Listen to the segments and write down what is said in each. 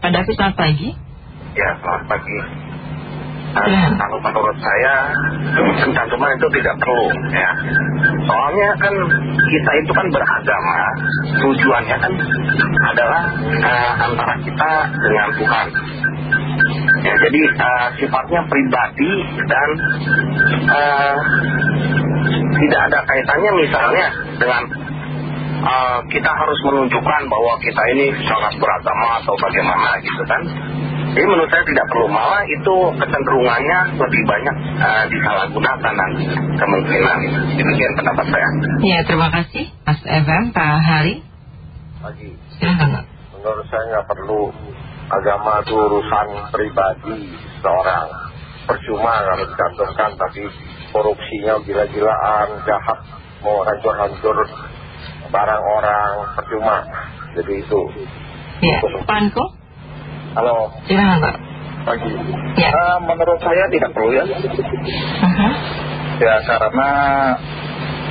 Pak David selamat pagi. Ya, selamat pagi. Nah, Silahkan. kalau menurut saya pencantuman itu tidak perlu ya. Soalnya kan kita itu kan beragama, tujuannya kan adalah eh, antara kita dengan Tuhan. Ya, jadi eh, sifatnya pribadi dan eh, tidak ada kaitannya misalnya dengan eh, kita harus menunjukkan bahwa kita ini sangat beragama atau bagaimana gitu kan. Jadi menurut saya tidak perlu malah itu kecenderungannya lebih banyak eh, disalahgunakan dan kemungkinan demikian pendapat saya. Ya, terima kasih Mas FM, Pak Hari. Pagi. Silahkan. Menurut saya nggak perlu agama itu urusan pribadi seorang. Percuma kalau dicantumkan, tapi korupsinya gila-gilaan, jahat, mau hancur-hancur barang orang, percuma. Jadi itu. Ya, Pak Anko. Halo, Silahkan Pak. pagi. Ya. Ah, menurut saya tidak perlu ya. Mhm. Ya karena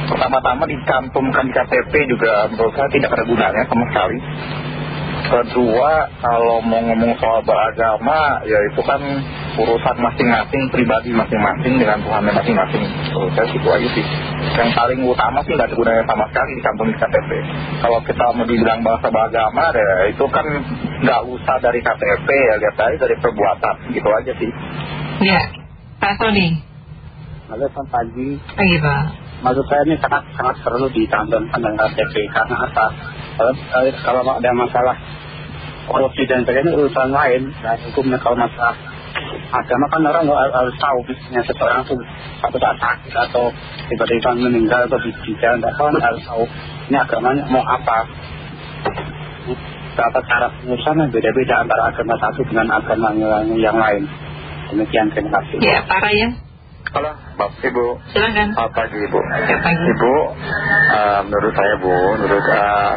pertama-tama dicantumkan di KTP juga menurut saya tidak ada gunanya sama sekali. Kedua, kalau mau ngomong soal beragama, ya itu kan urusan masing-masing, pribadi masing-masing dengan Tuhan masing-masing. Menurut saya gitu aja sih. Yang paling utama sih nggak ada gunanya sama sekali di KTP. Kalau kita mau dibilang bahasa beragama, ya itu kan nggak usah dari KTP ya, lihat aja dari perbuatan, gitu aja sih. Ya, Pak Sony. Halo, selamat pagi. Pagi Pak. Maksud saya ini sangat sangat perlu dicantumkan dengan KTP karena apa? Kalau, eh, kalau ada masalah korupsi dan sebagainya urusan lain, dan hukumnya kalau masalah agama kan orang nggak harus tahu misalnya seseorang tuh satu saat sakit atau tiba-tiba meninggal atau di jalan tak tahu harus tahu ini agamanya mau apa. Berapa cara pengurusannya beda-beda antara agama satu dengan agama yang, yang lain. Demikian terima kasih. Ya, Pak Ryan. Halo, Bapak Ibu. Silahkan. Selamat pagi Ibu. Ya, pagi. Ibu, eh, menurut saya Bu, menurut eh,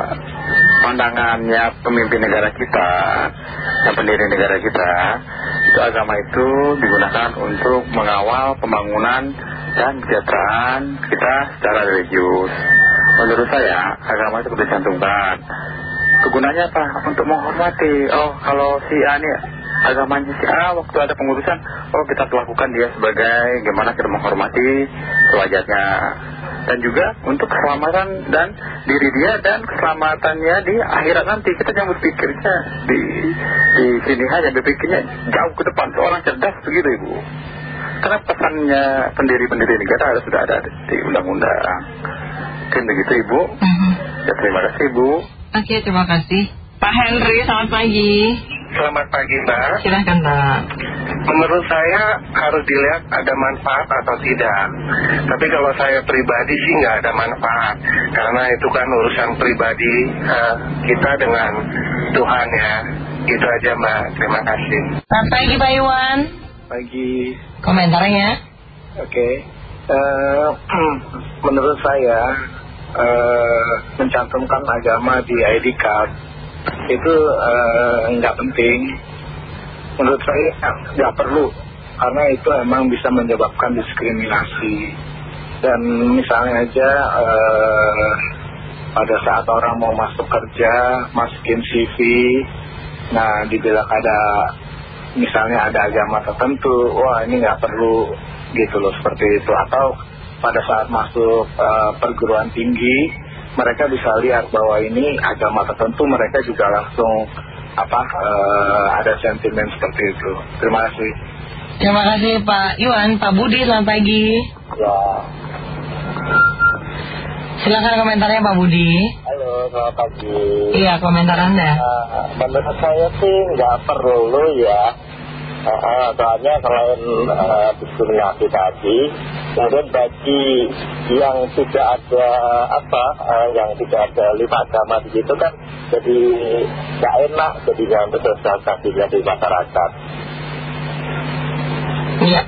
pandangannya pemimpin negara kita, dan pendiri negara kita, itu agama itu digunakan untuk mengawal pembangunan dan kesejahteraan kita secara religius. Menurut saya, agama itu perlu dicantumkan. Kegunaannya apa? Untuk menghormati. Oh, kalau si A ini agamanya si A waktu ada pengurusan, oh kita lakukan dia sebagai gimana kita menghormati sewajarnya. Dan juga untuk keselamatan dan diri dia dan keselamatannya di akhirat nanti. Kita jangan berpikirnya di, di sini hanya berpikirnya jauh ke depan. Seorang cerdas begitu Ibu. Karena pesannya pendiri-pendiri negara harus sudah ada di undang-undang. Mungkin begitu Ibu. Mhm. Ya terima kasih Ibu. Oke, terima kasih. Pak Henry, selamat pagi. Selamat pagi Mbak. Silahkan Pak. Menurut saya harus dilihat ada manfaat atau tidak. Tapi kalau saya pribadi sih nggak ada manfaat. Karena itu kan urusan pribadi eh, kita dengan Tuhan ya. Gitu aja Mbak. Terima kasih. Selamat pagi Pak Iwan. Pagi. Komentarnya? Oke, Eh, menurut saya eh, mencantumkan agama di ID card itu eh, nggak penting. Menurut saya nggak perlu karena itu emang bisa menyebabkan diskriminasi. Dan misalnya aja eh, pada saat orang mau masuk kerja, masukin CV, nah dibilang ada misalnya ada agama tertentu, wah ini nggak perlu gitu loh seperti itu. Atau pada saat masuk eh, perguruan tinggi, mereka bisa lihat bahwa ini agama tertentu, mereka juga langsung apa eh, ada sentimen seperti itu. Terima kasih. Terima kasih Pak Iwan. Pak Budi, selamat pagi. Ya, Silahkan komentarnya Pak Budi. halo selamat pagi. Iya, komentar Anda. Nah, menurut saya sih nggak perlu ya. Uh, uh, soalnya selain uh, diskriminasi tadi, kemudian bagi yang tidak ada apa, uh, yang tidak ada lima agama di situ kan jadi nggak enak jadinya untuk sosialisasinya di masyarakat. Iya.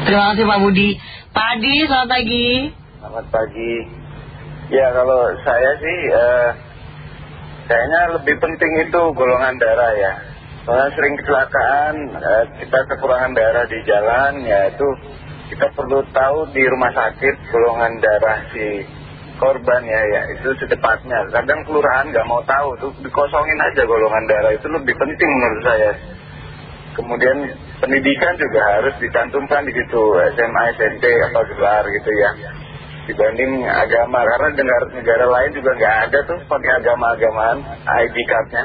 Terima kasih Pak Budi. Pak Adi, selamat pagi. Selamat pagi. Ya kalau saya sih eh, kayaknya lebih penting itu golongan darah ya. Sering kecelakaan, eh, kita kekurangan darah di jalan, ya itu kita perlu tahu di rumah sakit golongan darah si korban ya ya itu secepatnya. Kadang kelurahan nggak mau tahu tuh dikosongin aja golongan darah itu lebih penting menurut saya. Kemudian pendidikan juga harus dicantumkan di situ SMA SMP apa gelar gitu ya dibanding agama. Karena negara, negara lain juga nggak ada tuh pakai agama-agamaan ID cardnya.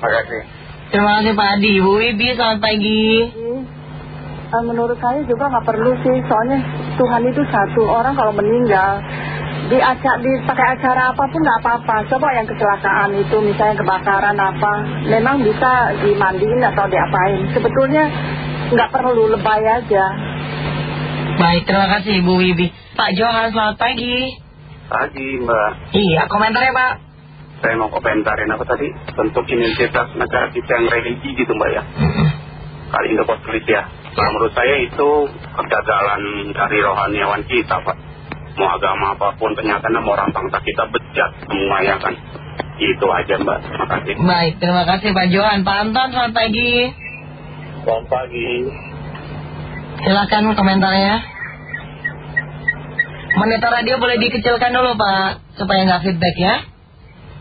Makasih Terima kasih Pak Adi. Bu Wibi, selamat pagi. Eh, menurut saya juga nggak perlu sih soalnya Tuhan itu satu orang kalau meninggal di acara dipakai acara apa pun nggak apa-apa coba yang kecelakaan itu misalnya kebakaran apa memang bisa dimandiin atau diapain sebetulnya nggak perlu lebay aja Baik, terima kasih Bu Wibi. Pak Johan, selamat pagi. pagi mbak Iya, komentarnya Pak. Saya mau komentarin apa tadi bentuk identitas negara kita yang religi gitu mbak ya kali ini katolik ya Nah, menurut saya itu kegagalan dari rohaniawan kita pak mau agama apa pun ternyata nama orang bangsa kita bejat semua ya kan itu aja mbak terima kasih Baik, terima kasih Pak Johan. Pak Anton, selamat pagi. selamat pagi Silakan komentarnya. Monitor radio boleh dikecilkan dulu Pak, supaya nggak feedback ya.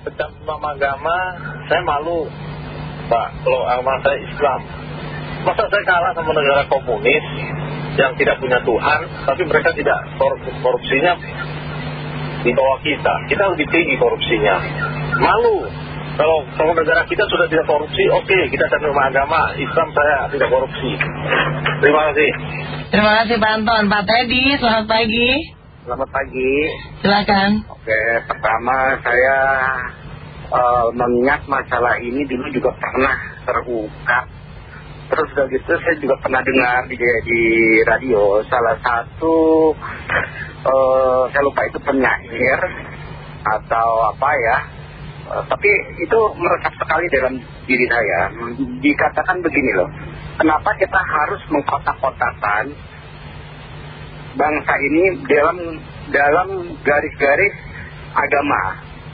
Tentang nama agama saya malu pak kalau agama saya Islam. Masa saya kalah sama negara komunis yang tidak punya Tuhan tapi mereka tidak korup- korupsinya di bawah kita. Kita lebih tinggi korupsinya. Malu. Kalau kalau negara kita sudah tidak korupsi oke kita terima agama. Islam saya tidak korupsi. Terima kasih. Terima kasih Pak Anton. Pak Teddy, selamat pagi. Selamat pagi Silakan. Oke, pertama saya eh, mengingat masalah ini dulu juga pernah terungkap. Terus udah gitu saya juga pernah dengar di, di radio salah satu, eh, saya lupa itu penyair atau apa ya. Eh, tapi itu meresap sekali dalam diri saya. Dikatakan begini loh, kenapa kita harus mengkotak-kotakan bangsa ini dalam dalam garis-garis agama.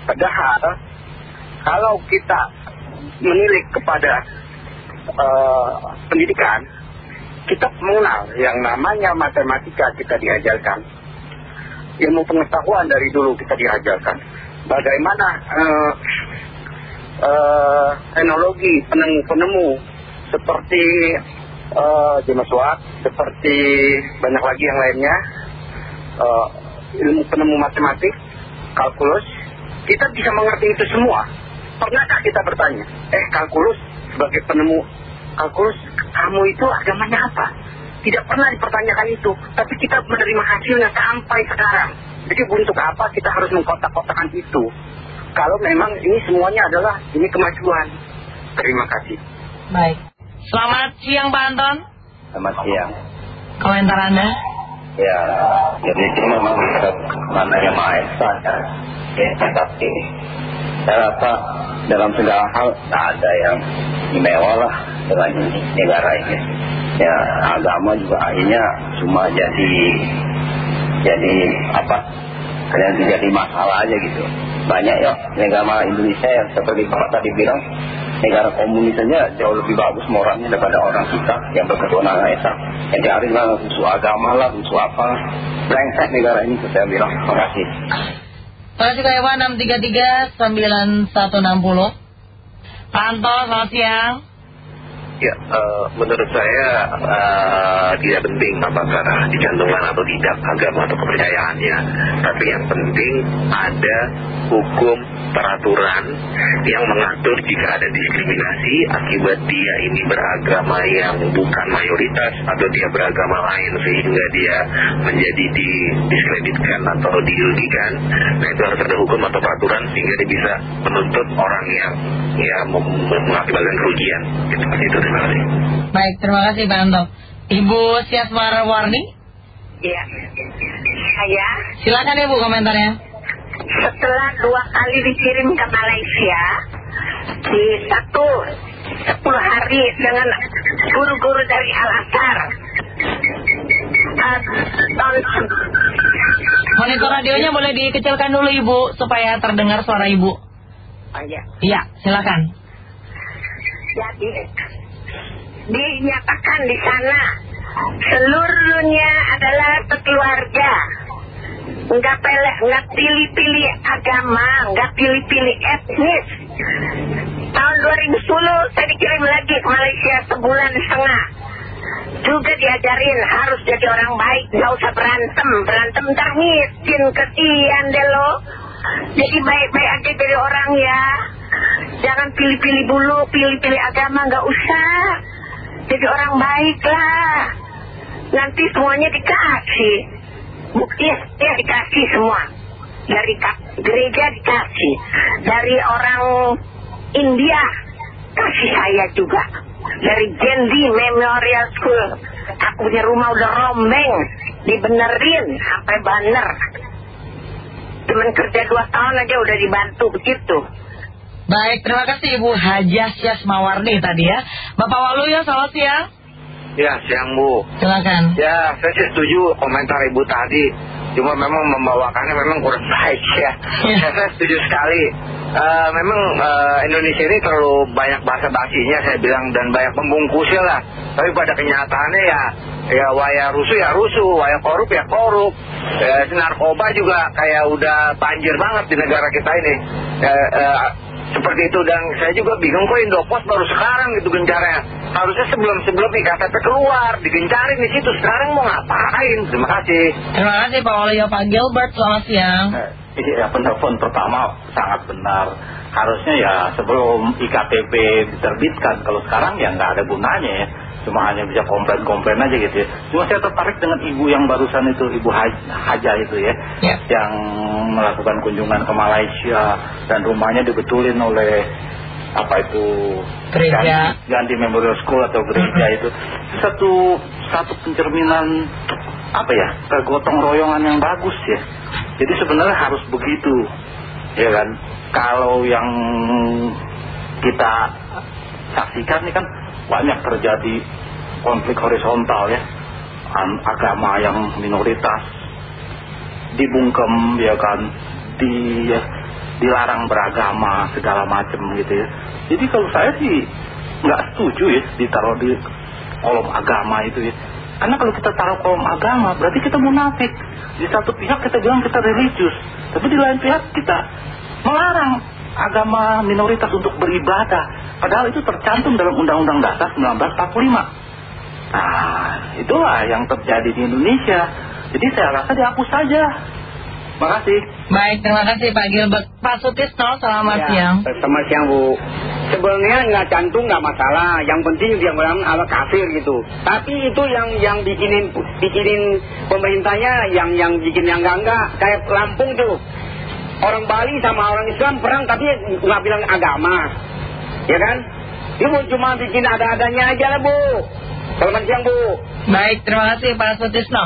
Padahal kalau kita menilik kepada eh, pendidikan, kita mengenal yang namanya matematika kita diajarkan. Ilmu pengetahuan dari dulu kita diajarkan. Bagaimana eh, eh, teknologi penemu-penemu seperti eh, James seperti banyak lagi yang lainnya, eh, ilmu penemu matematik, kalkulus, kita bisa mengerti itu semua. Pernahkah kita bertanya, eh kalkulus sebagai penemu kalkulus, kamu itu agamanya apa? Tidak pernah dipertanyakan itu, tapi kita menerima hasilnya sampai sekarang. Jadi untuk apa kita harus mengkotak-kotakan itu? Kalau memang ini semuanya adalah ini kemajuan. Terima kasih. Baik. Selamat siang Pak Anton. Selamat siang. Komentar Anda. Ya, jadi ini memang mana yang Maha Esa ya. Ya, tapi saya rasa dalam segala hal tak ada yang istimewa lah dengan negara ini. Ya, agama juga akhirnya cuma jadi jadi apa? Kalian jadi masalah aja gitu. Banyak ya negara Indonesia yang seperti Bapak tadi bilang negara komunis jauh lebih bagus moralnya daripada orang kita yang berketuhanan Esa. Yang diarin lah musuh agama lah, musuh apa. Brengsek negara ini saya bilang. Terima kasih. Terima kasih Kak Ewa 633-9160. Pak Anton, selamat siang. Ya, eh, menurut saya eh, tidak penting apakah dicantumkan atau tidak agama atau kepercayaannya. Tapi yang penting ada hukum peraturan yang mengatur jika ada diskriminasi akibat dia ini beragama yang bukan mayoritas atau dia beragama lain sehingga dia menjadi didiskreditkan atau dirugikan. Nah itu harus ada hukum atau peraturan sehingga dia bisa menuntut orang yang ya mengakibatkan kerugian. Itu terima kasih. Baik, terima kasih Pak Anton. Ibu Siasmar Warni, Ya, saya silakan Ibu komentarnya. setelah dua kali dikirim ke Malaysia di satu sepuluh hari dengan guru-guru dari Al Azhar. Eh, Monitor radionya boleh dikecilkan dulu Ibu supaya terdengar suara Ibu. oh, ya. Iya, silakan. Jadi dinyatakan di sana seluruhnya adalah keluarga. nggak pelek, nggak pilih-pilih agama, nggak pilih-pilih etnis. Tahun 2010 saya dikirim lagi ke Malaysia sebulan setengah. Juga diajarin harus jadi orang baik, nggak usah berantem, berantem ntar miskin, kesian deh lo. Jadi baik-baik aja jadi orang ya. Jangan pilih-pilih bulu, pilih-pilih agama, nggak usah. Jadi orang baik lah. Nanti semuanya dikasih. Bukti ya dikasih semua. Dari gereja dikasih. Dari orang India kasih saya juga. Dari Gendi Memorial School. Aku punya rumah udah rombeng. Dibenerin sampai banner. Cuman kerja dua tahun aja udah dibantu begitu. Baik, terima kasih Ibu Hajah Syas Mawardi tadi ya. Bapak Walu ya, selamat siang. Ya, siang Bu. Silakan. Ya, saya sih setuju komentar Ibu tadi. Cuma memang membawakannya memang kurang baik ya. Ya. saya setuju sekali. Eh, memang eh, Indonesia ini terlalu banyak bahasa basinya saya bilang dan banyak membungkusnya lah. Tapi pada kenyataannya ya, ya waya rusuh ya rusuh, waya korup ya korup. Eh, narkoba juga kayak udah banjir banget di negara kita ini. Eh, eh, seperti itu dan saya juga bingung kok Indopos baru sekarang gitu gencarnya? Harusnya sebelum-sebelum IKTP keluar digencarin di situ. Sekarang mau ngapain? Terima kasih. Terima kasih Pak Walu ya, Pak Gilbert, selamat siang. Eh, Iya penelpon pertama sangat benar Harusnya ya sebelum IKTP diterbitkan Kalau sekarang ya nggak ada gunanya ya. Cuma hanya bisa komplain-komplain aja gitu ya. Cuma saya tertarik dengan ibu yang barusan itu Ibu Haj- Haja itu ya Ya. Yang melakukan kunjungan ke Malaysia Dan rumahnya dibetulin oleh Apa itu? Gereja. Ganti, ganti Memorial School atau gereja itu. Itu satu, satu pencerminan apa ya kegotong royongan yang bagus ya. Jadi sebenarnya harus begitu ya kan? Kalau yang kita saksikan ini kan banyak terjadi konflik horizontal ya. Agama yang minoritas dibungkem ya kan? Di dilarang beragama segala macam gitu ya. Jadi kalau saya sih nggak setuju ya ditaruh di kolom agama itu ya karena kalau kita taruh kolom agama berarti kita munafik di satu pihak kita bilang kita religius tapi di lain pihak kita melarang agama minoritas untuk beribadah padahal itu tercantum dalam Undang-Undang Dasar 1945 nah itulah yang terjadi di Indonesia jadi saya rasa dihapus saja makasih Baik, terima kasih Pak Gilbert. Pak Sutisno, selamat siang. Ya, Selamat siang Bu. Sebenarnya nggak cantum nggak masalah. Yang penting dia bilang ala kafir gitu. Tapi itu yang yang bikinin bikinin pemerintahnya yang yang bikin yang enggak enggak kayak Lampung tuh. Orang Bali sama orang Islam perang tapi nggak bilang agama, ya kan? Itu cuma bikin ada-adanya aja lah Bu. Selamat siang Bu. Baik, terima kasih Pak Sutisno.